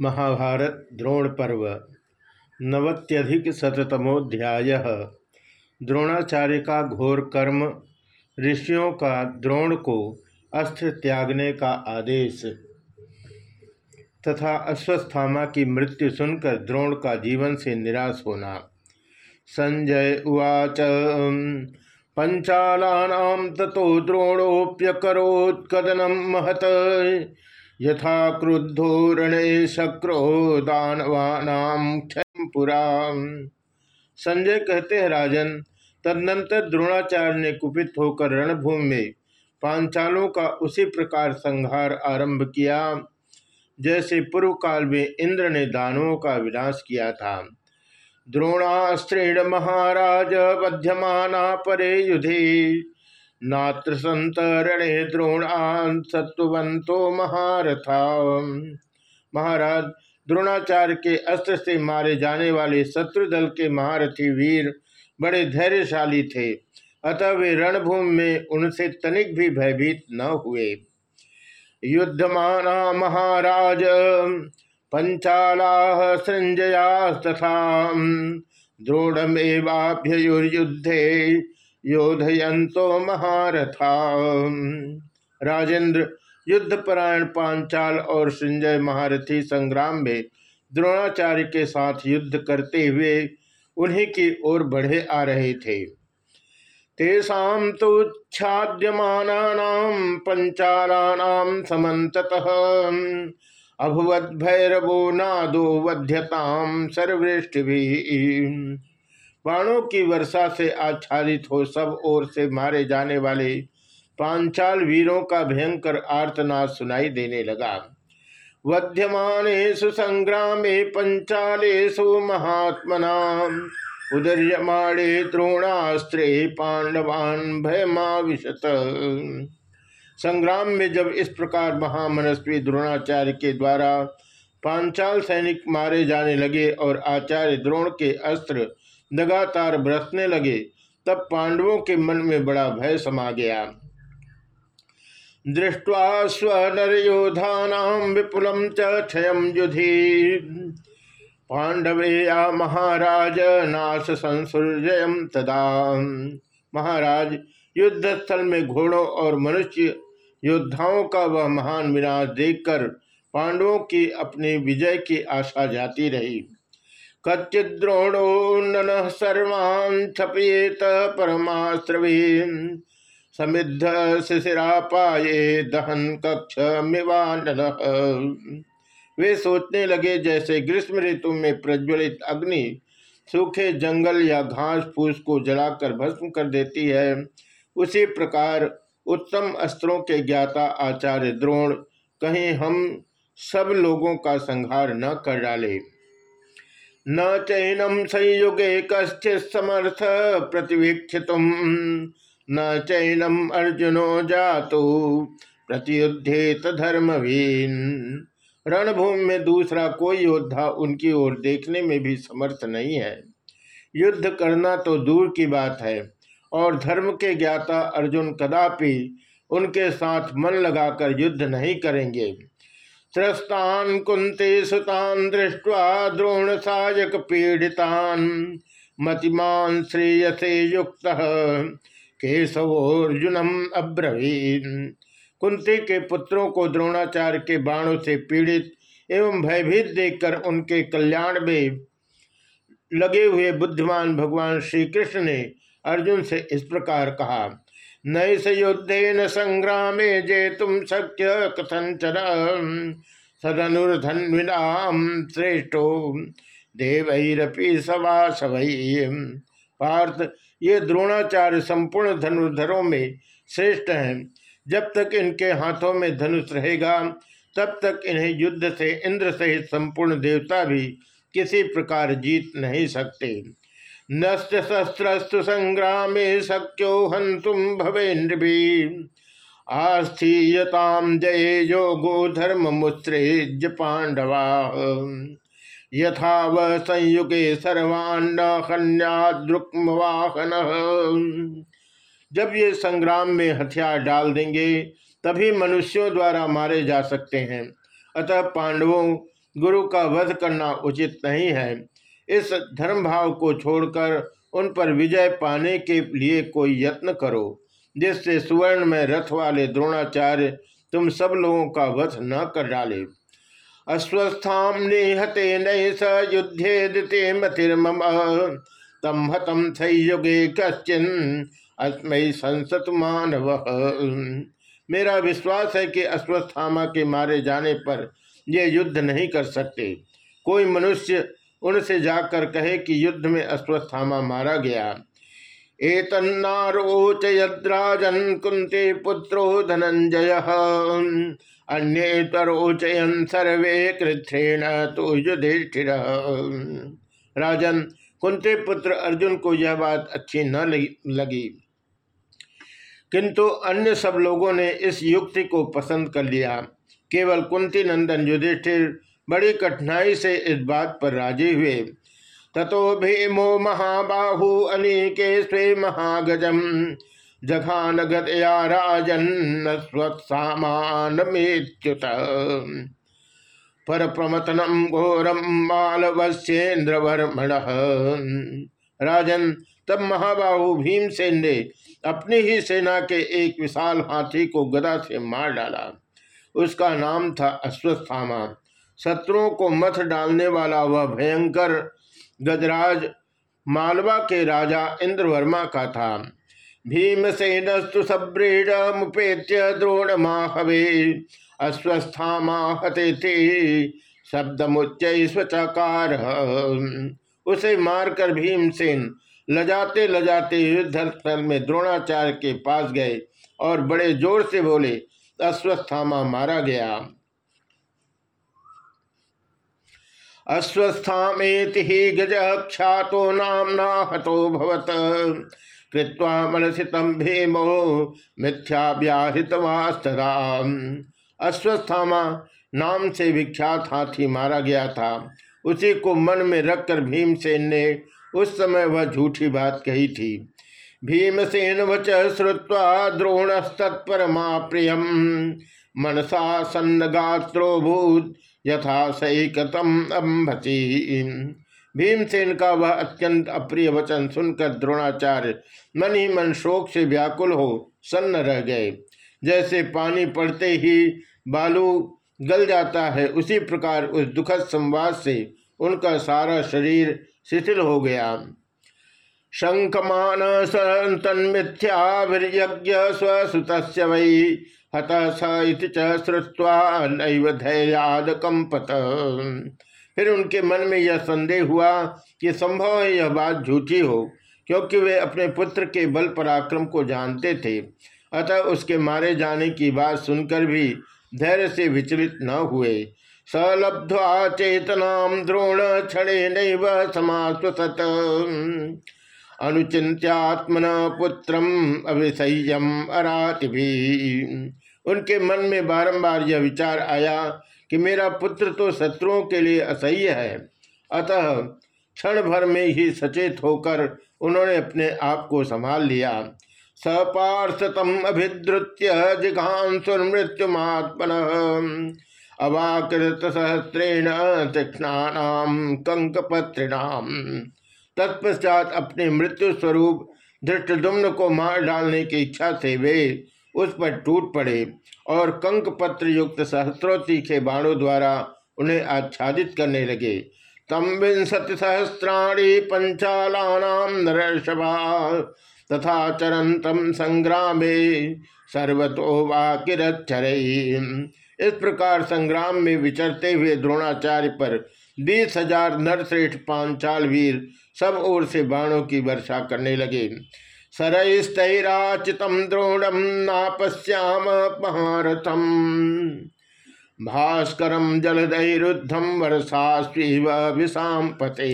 महाभारत द्रोण पर्व, नवत्यधिक शतमोध्याय द्रोणाचार्य का घोर कर्म, ऋषियों का द्रोण को अस्त्र त्यागने का आदेश, तथा अश्वस्थामा की मृत्यु सुनकर द्रोण का जीवन से निराश होना। संजय उवाच पंचाला ततो द्रोणोप्यकोत्कदनम महत। यथा क्रुद्धो रणे शक्रो दानवानाम पुरा संजय कहते हैं, राजन, तदनंतर द्रोणाचार्य ने कुपित होकर रणभूमि में पांचालों का उसी प्रकार संहार आरंभ किया, जैसे पूर्व काल में इंद्र ने दानवों का विनाश किया था। द्रोणास्त्रेण महाराज, बध्यमाना परे युधे। नात्र संतरणे द्रोणान सत्वंतो महारथा। महाराज, द्रोणाचार्य के अस्त्र से मारे जाने वाले शत्रु दल के महारथी वीर बड़े धैर्यशाली थे। अतः वे रणभूमि में उनसे तनिक भी भयभीत न हुए। युद्धमाना महाराज पंचाला संजया तथा द्रोणमेवाभ्युयुद्धे योधयंतो महारथा। राजेंद्र युद्धपरायण पांचाल और संजय महारथी संग्राम में द्रोणाचार्य के साथ युद्ध करते हुए उन्हीं की ओर बढ़े आ रहे थे। तेषा तो छाद्यमाना पंचालानाम समन्ततः अभवद भैरवो नादो वध्यताम सर्वृष्टि बाणों की वर्षा से आच्छादित हो सब ओर से मारे जाने वाले पांचाल वीरों का भयंकर आर्तनाद सुनाई देने लगा। वध्यमानेषु संग्रामे पंचालेषु महात्मना उदर्यमाणे द्रोणास्त्रे पांडवान भयमाविशत। संग्राम में जब इस प्रकार महामनस्वी द्रोणाचार्य के द्वारा पांचाल सैनिक मारे जाने लगे और आचार्य द्रोण के अस्त्र लगातार बरसने लगे, तब पांडवों के मन में बड़ा भय समा गया। दृष्ट्वा स्वनरयोधानां विपुलं च क्षयं युधि पांडवे या महाराज नाश संसुर्जय तदा। महाराज युद्ध स्थल में घोड़ों और मनुष्य योद्धाओं का वह महान विनाश देखकर पांडवों की अपनी विजय की आशा जाती रही। कच्चिद्रोणो नन सर्वान् छपेत परमास्त्रवीन समिद्ध पाए दहन कक्ष मिवानल वे सोचने लगे जैसे ग्रीष्म ऋतु में प्रज्वलित अग्नि सूखे जंगल या घास फूस को जलाकर भस्म कर देती है। उसी प्रकार उत्तम अस्त्रों के ज्ञाता आचार्य द्रोण, कहीं हम सब लोगों का संहार न कर डाले। न चैनम संयुगे कश्चित समर्थ प्रतिवीक्षित न चैनम अर्जुनो जातो प्रतियुद्धेत धर्मवीन। रणभूमि में दूसरा कोई योद्धा उनकी ओर देखने में भी समर्थ नहीं है। युद्ध करना तो दूर की बात है, और धर्म के ज्ञाता अर्जुन कदापि उनके साथ मन लगाकर युद्ध नहीं करेंगे। त्रस्तान कुंते सुतान दृष्टवा द्रोण सायक पीड़ितान। मतिमान श्रेयसे युक्त केशवोर्जुनम अब्रवीन। कुंती के पुत्रों को द्रोणाचार्य के बाणों से पीड़ित एवं भयभीत देखकर उनके कल्याण में लगे हुए बुद्धिमान भगवान श्री कृष्ण ने अर्जुन से इस प्रकार कहा नैस युद्धेन संग्राम जेतुम शक्य कथंचन सदनुर्धन्विनाम श्रेष्ठो। देवरपी सवा सवई पार्थ, ये द्रोणाचार्य संपूर्ण धनुर्धरों में श्रेष्ठ हैं। जब तक इनके हाथों में धनुष रहेगा, तब तक इन्हें युद्ध से, इंद्र सहित संपूर्ण देवता भी किसी प्रकार जीत नहीं सकते। नस्त शस्त्रस्तु संग्राम शक्यो हंतुम भवेन्द्रभी। आस्थीयताम जय योगो धर्म मुत्सृज पांडवा यथा वह संयुगे सर्वान्न कन्याद्रुक्मवाहन जब ये संग्राम में हथियार डाल देंगे, तभी मनुष्यों द्वारा मारे जा सकते हैं। अतः पांडवों, गुरु का वध करना उचित नहीं है। इस धर्म भाव को छोड़कर उन पर विजय पाने के लिए कोई यत्न करो, जिससे सुवर्ण में रथ वाले द्रोणाचार्य तुम सब लोगों का वध न कर डाले। अश्वस्थाम निहते नये स युद्धे मतिर्मम तम हतम संयुगे कश्चिन अस्मय संसत मानव। मेरा विश्वास है कि अश्वस्थामा के मारे जाने पर ये युद्ध नहीं कर सकते। कोई मनुष्य उनसे जाकर कहे कि युद्ध में अश्वस्थामा मारा गया। एतन्नारोचयद्राजन कुंती पुत्रो धनंजय अन्येतरोचयन सर्वे कृथ्रेण तो युधिष्ठिर। राजन कुंती पुत्र अर्जुन को यह बात अच्छी न लगी। किंतु अन्य सब लोगों ने इस युक्ति को पसंद कर लिया। केवल कुंती नंदन युधिष्ठिर बड़ी कठिनाई से इस बात पर राज़ी हुए। ततो भीमो महाबाहु अनेके स्वे महागजम। जघान गदया राजन पर प्रमतनम घोरम मालवस्येन्द्रवर्मण राजन, तब महाबाहु भीमसेन ने अपनी ही सेना के एक विशाल हाथी को गदा से मार डाला। उसका नाम था अश्वस्थामा शत्रुओं को मथ डालने वाला वह भयंकर गजराज मालवा के राजा इंद्रवर्मा का था। भीमसेनस्तु सब्रीड मुपेत्य द्रोण माहवे अश्वस्थामा हते थे शब्दमुच्च स्वचकार। उसे मारकर भीमसेन लजाते लजाते युद्ध स्थल में द्रोणाचार्य के पास गए और बड़े ज़ोर से बोले अश्वस्थामा मारा गया। अश्वस्थामेति ही गज ख्यातो नामना हतो भवत। कृत्वा मनसि तम भीमो मिथ्या व्याहृतवास्तदा अश्वस्थामा नाम से विख्यात हाथी मारा गया था। उसी को मन में रखकर भीमसेन ने उस समय वह झूठी बात कही थी। भीमसेन वच श्रुवा द्रोणस्तत्परमा प्रियम। मनसा सन्न गात्रोभूत यथा सैकतम भीमसेन का वह अत्यंत अप्रिय वचन सुनकर द्रोणाचार्य मन ही मन शोक से व्याकुल हो सन्न रह गए। जैसे पानी पड़ते ही बालू गल जाता है, उसी प्रकार उस दुखद संवाद से उनका सारा शरीर शिथिल हो गया। शंकमान सन्तन सन्मिथ्याभिर्यज्ञ स्वसुत वै हत स श्रुवा नैव धैर्याद कंपत फिर उनके मन में यह संदेह हुआ कि संभव है यह बात झूठी हो, क्योंकि वे अपने पुत्र के बल पराक्रम को जानते थे। अतः उसके मारे जाने की बात सुनकर भी धैर्य से विचलित न हुए। सलब्ध्वा चेतना द्रोण क्षणे नैव समास्वसत अनुचिंत्यात्मन पुत्रम अभिसय्यम अराति भी उनके मन में बारंबार यह विचार आया कि मेरा पुत्र तो शत्रुओं के लिए असह्य है। अतः क्षण भर में ही सचेत होकर उन्होंने अपने आप को संभाल लिया। सपार्थतम अभिद्रुत्य जिघांसुर्मृत्युमात्मन अवाकृत सहस्रेण तीक्षणाम कंकपत्रिणाम तत्पश्चात अपने मृत्यु स्वरूप धृष्टुम्न को मार डालने की इच्छा से वे उस पर टूट पड़े और कंक पत्र युक्त सहस्त्रों तीखे बाणों द्वारा उन्हें आच्छादित करने लगे। तम विंशति सहस्राणी पंचालानाम नरषभा तथा चरंतम संग्रामे सर्वतो इस प्रकार संग्राम में विचरते हुए द्रोणाचार्य पर बीस हज़ार नरश्रेष्ठ पांचाल वीर सब ओर से बाणों की वर्षा करने लगे। सरस्तराचितम द्रोणम नापश्याम महारथम भास्करम जलदैरुद्धम वर्षा विषाम पते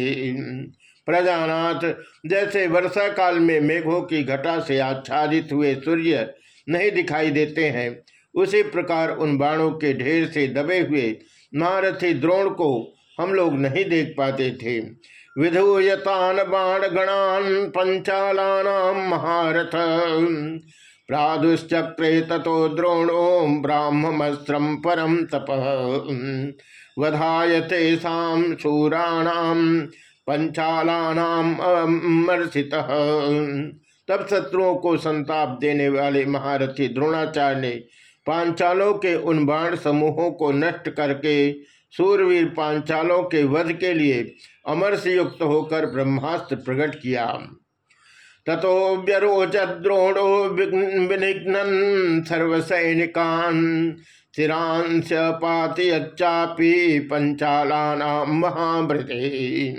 प्रजानाथ, जैसे वर्षा काल में मेघों की घटा से आच्छादित हुए सूर्य नहीं दिखाई देते हैं, उसी प्रकार उन बाणों के ढेर से दबे हुए महारथी द्रोण को हम लोग नहीं देख पाते थे। विधूयतान बाण गणान पंचालानाम महारथ। प्रादुश्चक्रे ततो द्रोणो ब्राह्मस्त्रम परम तप। वधाय तेषा शूराणाम पंचालानाम तब शत्रुओं को संताप देने वाले महारथी द्रोणाचार्य ने पांचालों के उन बाण समूहों को नष्ट करके सूरवीर पांचालों के वध के लिए अमर से युक्त होकर ब्रह्मास्त्र प्रकट किया। ततो व्यरोच द्रोणो विघ्न सर्वसैनिकान चिरांश पातियच्चापी पंचाला महाभृते।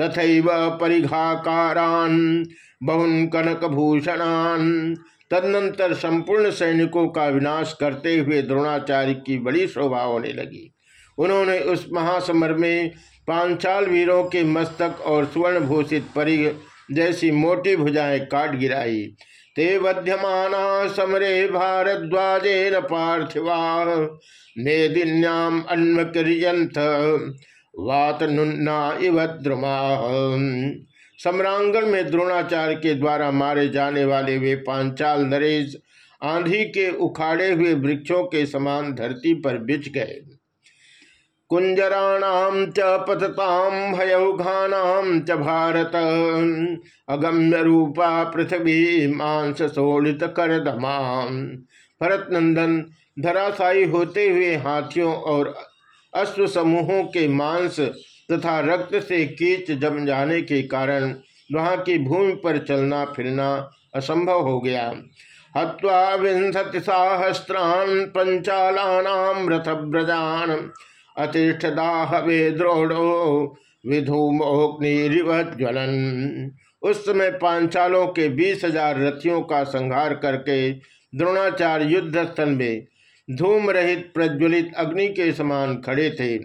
तथा परिघाकारान, बहुन कनक भूषणान तदनंतर संपूर्ण सैनिकों का विनाश करते हुए द्रोणाचार्य की बड़ी शोभा होने लगी। उन्होंने उस महासमर में पांचाल वीरों के मस्तक और स्वर्ण भूषित परि जैसी मोटी भुजाएँ काट गिराई। ते बध्यमाना समरे भारद्वाजे न पार्थिवा मेदिन्याम अन्वक्रियंत वात नुन्ना इव द्रुमा। सम्रांगण में द्रोणाचार्य के द्वारा मारे जाने वाले वे पांचाल नरेश आंधी के उखाड़े हुए वृक्षों के समान धरती पर बिछ गए। कुंजराणाम च पतताम भयौघानाम च भारत। अगम्य रूपा पृथ्वी मांस सोड़ित कर दमाम भरत नंदन धराशायी होते हुए हाथियों और अश्व समूहों के मांस तथा रक्त से कीच जम जाने के कारण वहाँ की भूमि पर चलना फिरना असंभव हो गया। हवा विंशति सहस्रान पंचालानाम रथ ब्रजान अतिष्ठ दाहवे द्रोणो विधूमोग्निज्वलन उस समय पांचालों के बीस हज़ार रथियों का संहार करके द्रोणाचार्य युद्ध स्थल में धूम रहित प्रज्वलित अग्नि के समान खड़े थे।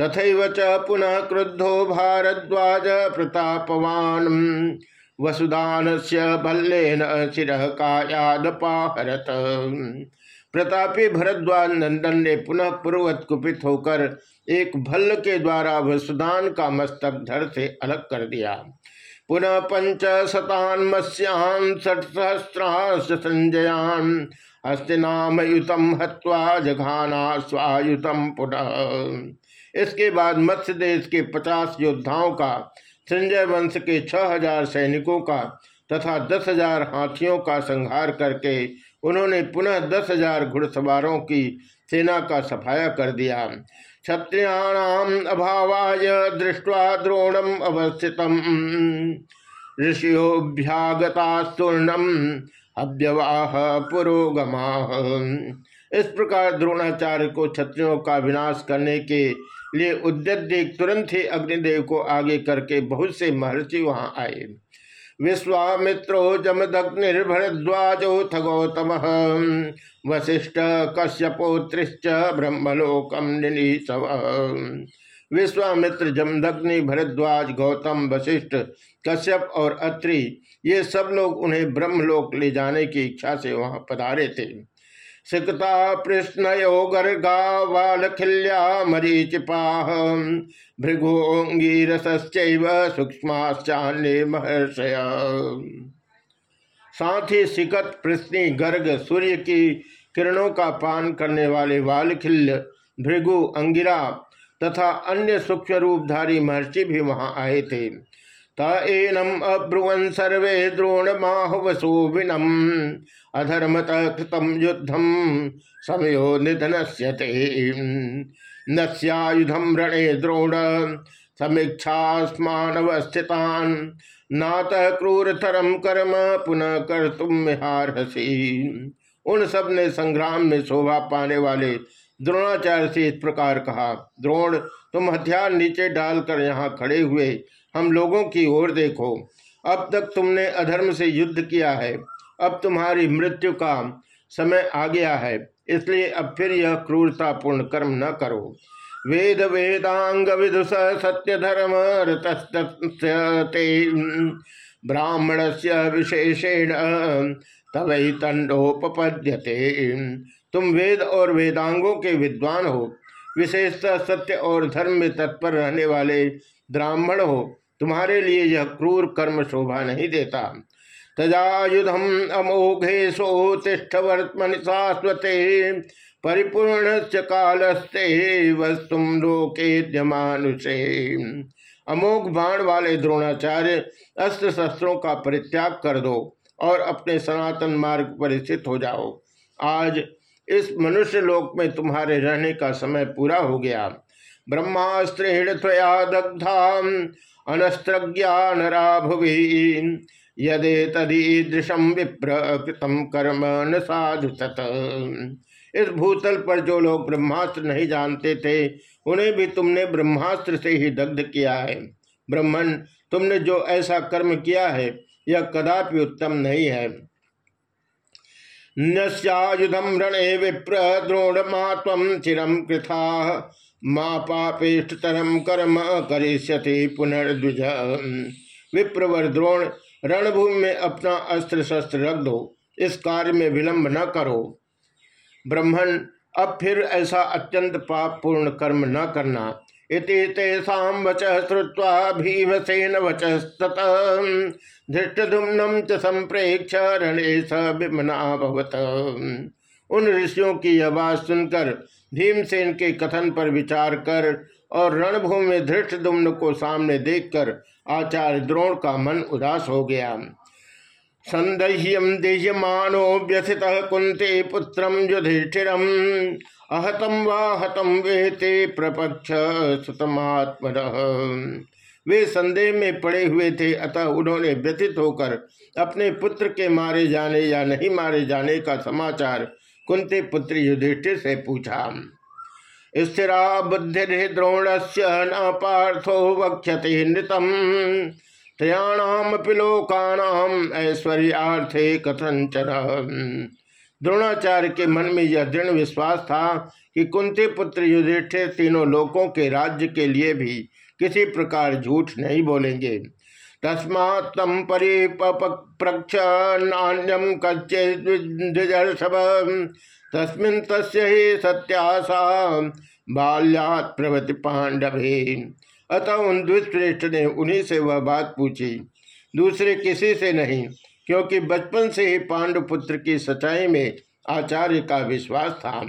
तथा च पुनः क्रुद्धो भारद्वाज प्रतापवान। वसुदान से भल्लेन शिर कायादपाहरत प्रतापी भरद्वाज नंदन ने पुनः पूर्वत कुपित होकर एक भल्ल के द्वारा वसुदान का मस्तक धर से अलग कर दिया। पुनः पंच शतान मत्स्यान, षट सहस्रांश संजयान, हस्तिनामयुतम हत्वा जघाना स्वायुतम पुनः। इसके बाद मत्स्य देश के पचास योद्धाओं का, संजय वंश के छह हज़ार सैनिकों का तथा दस हज़ार हाथियों का संहार करके उन्होंने पुनः दस हज़ार घुड़सवारों की सेना का सफाया कर दिया। क्षत्रियाणाम अभावाय दृष्टवा द्रोणम अवस्थित ऋषियोभ्यागतास्तूर्णम अव्यवाह पुरोगमा इस प्रकार द्रोणाचार्य को क्षत्रियों का विनाश करने के लिए उद्यत देख तुरंत ही अग्निदेव को आगे करके बहुत से महर्षि वहाँ आए। विश्वामित्रो जमदग्निर्भरद्वाजोथ गौतम वशिष्ठ कश्यपोत्रिश्च ब्रह्मलोकम निनीसव विश्वामित्र जमदग्नि भरद्वाज गौतम वशिष्ठ कश्यप और अत्रि, ये सब लोग उन्हें ब्रह्मलोक ले जाने की इच्छा से वहाँ पधारे थे। सिकता पृष्णयो गर्गा वालखिल्या मरीचिपाह भृगोंगीरसश्चैव सूक्ष्माश्चान्य महर्षय। साथ ही सिकत प्रश्नि गर्ग सूर्य की किरणों का पान करने वाले वालखिल्य भृगु अंगिरा तथा अन्य सूक्ष्म रूपधारी महर्षि भी वहाँ आए थे। तनम अब्रुवन सर्वे द्रोणमाहवसो विनम अधर्मत कृतम युद्धम समयो निधन नस्यायुधम रणे द्रोण, समीक्षास्मानवस्थितान। नात क्रूरतरम कर्म पुनः कर तुम हारसी उन सबने संग्राम में शोभा पाने वाले द्रोणाचार्य से इस प्रकार कहा, द्रोण, तुम हथियार नीचे डालकर यहाँ खड़े हुए हम लोगों की ओर देखो। अब तक तुमने अधर्म से युद्ध किया है। अब तुम्हारी मृत्यु का समय आ गया है। इसलिए अब फिर यह क्रूरतापूर्ण कर्म न करो। वेद वेदांग विदुष सत्य धर्म ब्राह्मण से विशेषेण तब तंडोपद्यते तुम वेद और वेदांगों के विद्वान हो। विशेषतः सत्य और धर्म में तत्पर रहने वाले ब्राह्मण हो। तुम्हारे लिए यह क्रूर कर्म शोभा नहीं देता। तजायुधम अमोघेशो तिष्ठ वर्तमन शाश्वते परिपूर्ण कालस्ते वस्तुम लोके मानुषे अमोघ बाण वाले द्रोणाचार्य अस्त्र शस्त्रों का परित्याग कर दो और अपने सनातन मार्ग पर स्थित हो जाओ। आज इस मनुष्य लोक में तुम्हारे रहने का समय पूरा हो गया। ब्रह्मास्त्रेण त्वया दग्धा अनस्त्रज्ञानरा भुवि यदे तदीदृशम विप्रकृतम कर्म न साधु तत। इस भूतल पर जो लोग ब्रह्मास्त्र नहीं जानते थे, उन्हें भी तुमने ब्रह्मास्त्र से ही दग्ध किया है। ब्रह्मण तुमने जो ऐसा कर्म किया है, यह कदापि उत्तम नहीं है। नस्यायुधम रणे विप्र द्रोण तम चिरम कृथा। माँ पापेष्टतरम कर्म करिष्यति पुनर्द्विज। विप्रवर द्रोण रणभूमि में अपना अस्त्र शस्त्र रख दो, इस कार्य में विलंब न करो। ब्रह्मण अब फिर ऐसा अत्यंत पाप पूर्ण कर्म न करना। इति तेषा वच श्रुवा भीमसेन वच धृष्टधुम्नम च संप्रेक्ष रणे स उन ऋषियों की बात सुनकर भीमसेन के कथन पर विचार कर और रणभूमि में धृष्टदुम्न को सामने देखकर आचार्य द्रोण का मन उदास हो गया। संदह्यम देह्यमानो व्यथित कुंते पुत्रम युधिष्ठिरम। अहतम व हतम वेते प्रपक्ष सुतमात्म वे संदेह में पड़े हुए थे, अतः उन्होंने व्यथित होकर अपने पुत्र के मारे जाने या नहीं मारे जाने का समाचार कुंती पुत्र युधिष्ठिर से पूछा स्थिरा बुद्धि द्रोण से न पार्थो वक्षते नृतम। त्रयाणाम पिलोकानाम ऐश्वर्यार्थे कथंचन द्रोणाचार्य के मन में यह दृढ़ विश्वास था कि कुंती पुत्र युधिष्ठिर तीनों लोकों के राज्य के लिए भी किसी प्रकार झूठ नहीं बोलेंगे। तस्मा तम परिप्रक्ष नान्यम कच्चेर्षभ तस्मिन तस्य ही बाल्यात प्रवति पांडवे अतः उन दुष्श्रेष्ठ ने उन्हीं से वह बात पूछी। दूसरे किसी से नहीं, क्योंकि बचपन से ही पांडुपुत्र की सच्चाई में आचार्य का विश्वास था।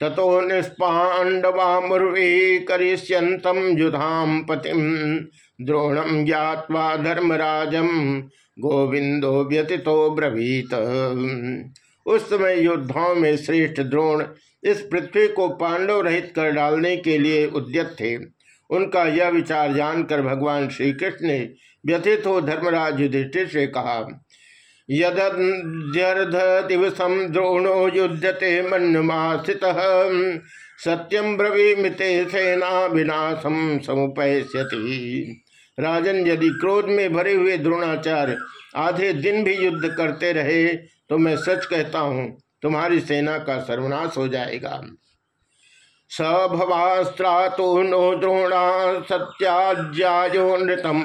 ततो निष्पांडवा मुर्वी करिष्यंतम युधाम पतिम द्रोणम ज्ञावा धर्मराजम गोविंदो व्यतीतो ब्रवीत। उस समय योद्धाओं में श्रेष्ठ द्रोण इस पृथ्वी को पांडव रहित कर डालने के लिए उद्यत थे। उनका यह विचार जानकर भगवान श्री कृष्ण ने व्यथित हो धर्मराज युधिष्ठिर से कहा यदर्ध द्रोणो युद्धते मन्यमास्थित सत्यम ब्रवीमिते सेना विनाशम समुपैस्यति राजन, यदि क्रोध में भरे हुए द्रोणाचार्य आधे दिन भी युद्ध करते रहे तो मैं सच कहता हूँ, तुम्हारी सेना का सर्वनाश हो जाएगा। स भवास्त्रातो नो द्रोणा सत्याज्यायो नृतम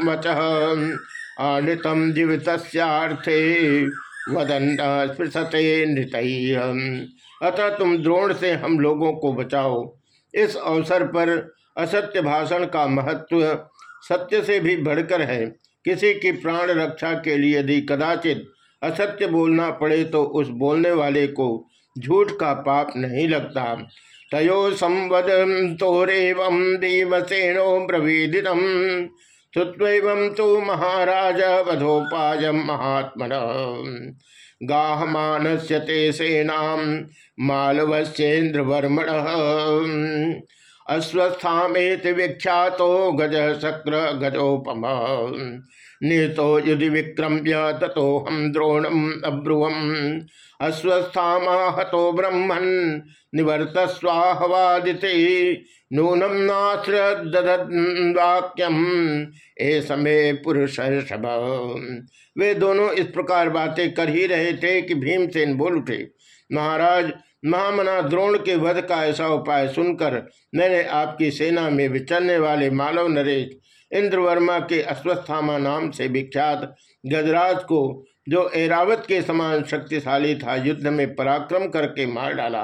अनृतम जीवितस्यार्थे वदन स्पृशते नृत। अतः तुम द्रोण से हम लोगों को बचाओ। इस अवसर पर असत्य भाषण का महत्व सत्य से भी बढ़कर है। किसी की प्राण रक्षा के लिए यदि कदाचित असत्य बोलना पड़े तो उस बोलने वाले को झूठ का पाप नहीं लगता। तयो संवदोरेव देवसेनो ब्रवीदितम। श्रुत्व तो महाराज वधोपाय महात्म गाहमान से ते सेना मालवस्ेन्द्रवर्मण अश्वस्थामेत विख्यात गज शक्र गजोपम नितो युधि विक्रम्य तथो हम द्रोणम अब्रुवम। अश्वस्थामाहतो ब्रह्मन् निवर्त स्वाहवादिते नूनम नाश्रदवाक्यम ए समय पुरुष वे दोनों इस प्रकार बातें कर ही रहे थे कि भीमसेन बोल उठे, महाराज महामना द्रोण के वध का ऐसा उपाय सुनकर मैंने आपकी सेना में विचरने वाले मालव नरेश इंद्रवर्मा के अश्वस्थामा नाम से विख्यात गजराज को, जो एरावत के समान शक्तिशाली था, युद्ध में पराक्रम करके मार डाला।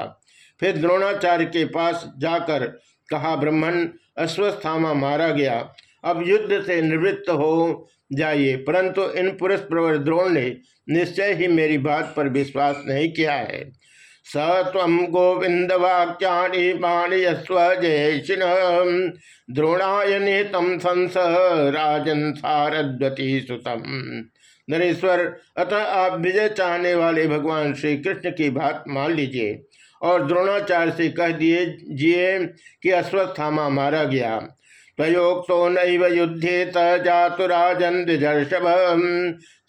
फिर द्रोणाचार्य के पास जाकर कहा ब्रह्मण अश्वस्थामा मारा गया। अब युद्ध से निवृत्त हो जाइए। परंतु इन पुरुष प्रवर द्रोण ने निश्चय ही मेरी बात पर विश्वास नहीं किया है। स तम गोविंद वाक्यानि माणयस्व जयशिन। द्रोणाय निहितम संस राजन सारद्वती सुतम। नरेश्वर, अतः आप विजय चाहने वाले भगवान श्री कृष्ण की बात मान लीजिए और द्रोणाचार्य से कह दिए, जिए कि अश्वस्थामा मारा गया। तयोक्तो नैव युद्धेत जातुराजन द्विजर्षभ।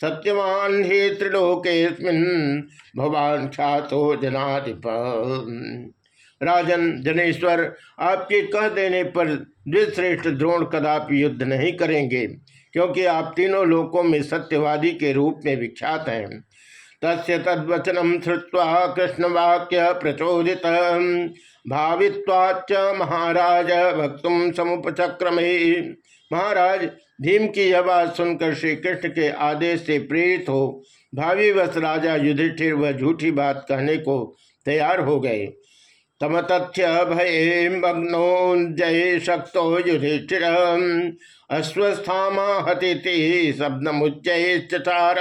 सत्यवान ही त्रिलोकेस्मिन भवान ख्यातो जनाधिप। राजन जनेश्वर, आपके कह देने पर द्विश्रेष्ठ द्रोण कदापि युद्ध नहीं करेंगे, क्योंकि आप तीनों लोकों में सत्यवादी के रूप में विख्यात हैं। तस्य तद्वचनम श्रुवा कृष्णवाक्य प्रचोदित। भावित्वाच महाराज भक्त समुपचक्रमे। महाराज भीम की यह बात सुनकर श्री कृष्ण के आदेश से प्रेरित हो भावी वश राजा युधिष्ठिर वह झूठी बात कहने को तैयार हो गए। तम तथ्य भय मग्नो जय शक्तो युधिष्ठिर। अश्वस्थामा हति शब्दमुच्चचार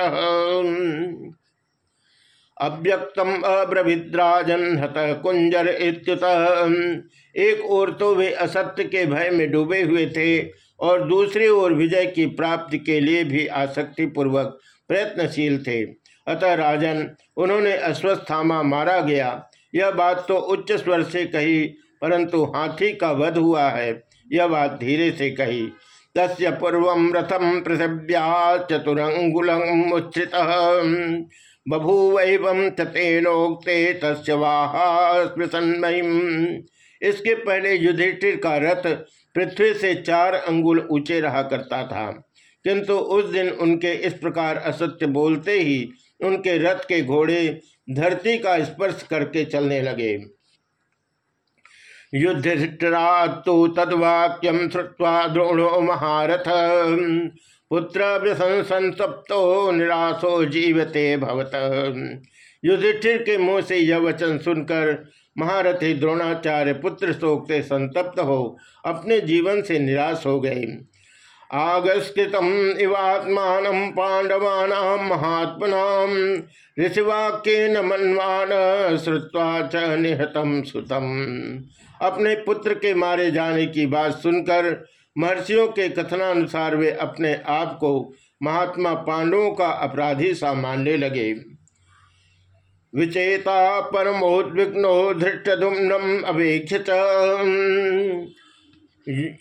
अव्यक्तम अब्रभिद्राजन हत कुंजर इत्युत। एक ओर तो वे असत्य के भय में डूबे हुए थे और दूसरी ओर विजय की प्राप्ति के लिए भी आसक्ति पूर्वक प्रयत्नशील थे। अतः राजन, उन्होंने अश्वस्थामा मारा गया। यह बात तो उच्च स्वर से कही, परंतु हाथी का वध हुआ है, यह बात धीरे से कही। तस्य पूर्व रथम पृथिव्या चतुरंगुलम उच्छ्रित बभूवैवं तेनोक्ते इसके पहले युधिष्ठिर का रथ पृथ्वी से चार अंगुल ऊँचे रहा करता था। किंतु उस दिन उनके इस प्रकार असत्य बोलते ही उनके रथ के घोड़े धरती का स्पर्श करके चलने लगे। युधिष्ठिरात्तु तद्वाक्यम श्रुवा द्रोणो महारथ। पुत्र संसप्तो निराशो जीवते भवत। युधिष्ठिर के मुँह से यह वचन सुनकर महारथी द्रोणाचार्य पुत्र शोक से संतप्त हो अपने जीवन से निराश हो गए। आगस्कृतम इवात्मान पांडवानाम महात्मना ऋषिवाक्य मनवान श्रुवा च निहतम सुतम। अपने पुत्र के मारे जाने की बात सुनकर महर्षियों के कथनानुसार वे अपने आप को महात्मा पांडवों का अपराधी सा मानने लगे। विचेता परमोद्विग्नो धृष्टुम्नम अवेक्ष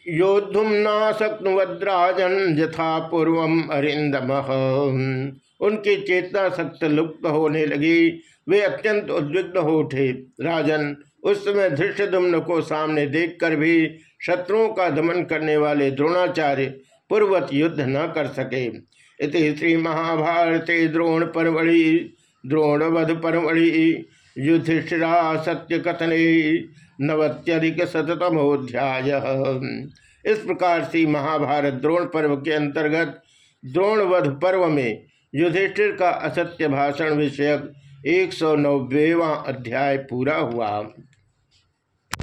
योद्धुम नाशक्नुवद्राजन यथा पूर्व अरिंदम उनकी चेतना सक्त लुप्त होने लगी। वे अत्यंत उद्विग्न हो उठे। राजन उस समय धृष्टुम्न को सामने देखकर भी शत्रुओं का दमन करने वाले द्रोणाचार्य पूर्वत युद्ध न कर सके। इति श्री महाभारते द्रोण परवड़ी द्रोणवध परवड़ी युधिष्ठिरा सत्य कथने नवत्यधिक शतमोध्याय इस प्रकार से महाभारत द्रोण पर्व के अंतर्गत द्रोणवध पर्व में युधिष्ठिर का असत्य भाषण विषयक एक सौ नब्बेवा अध्याय पूरा हुआ।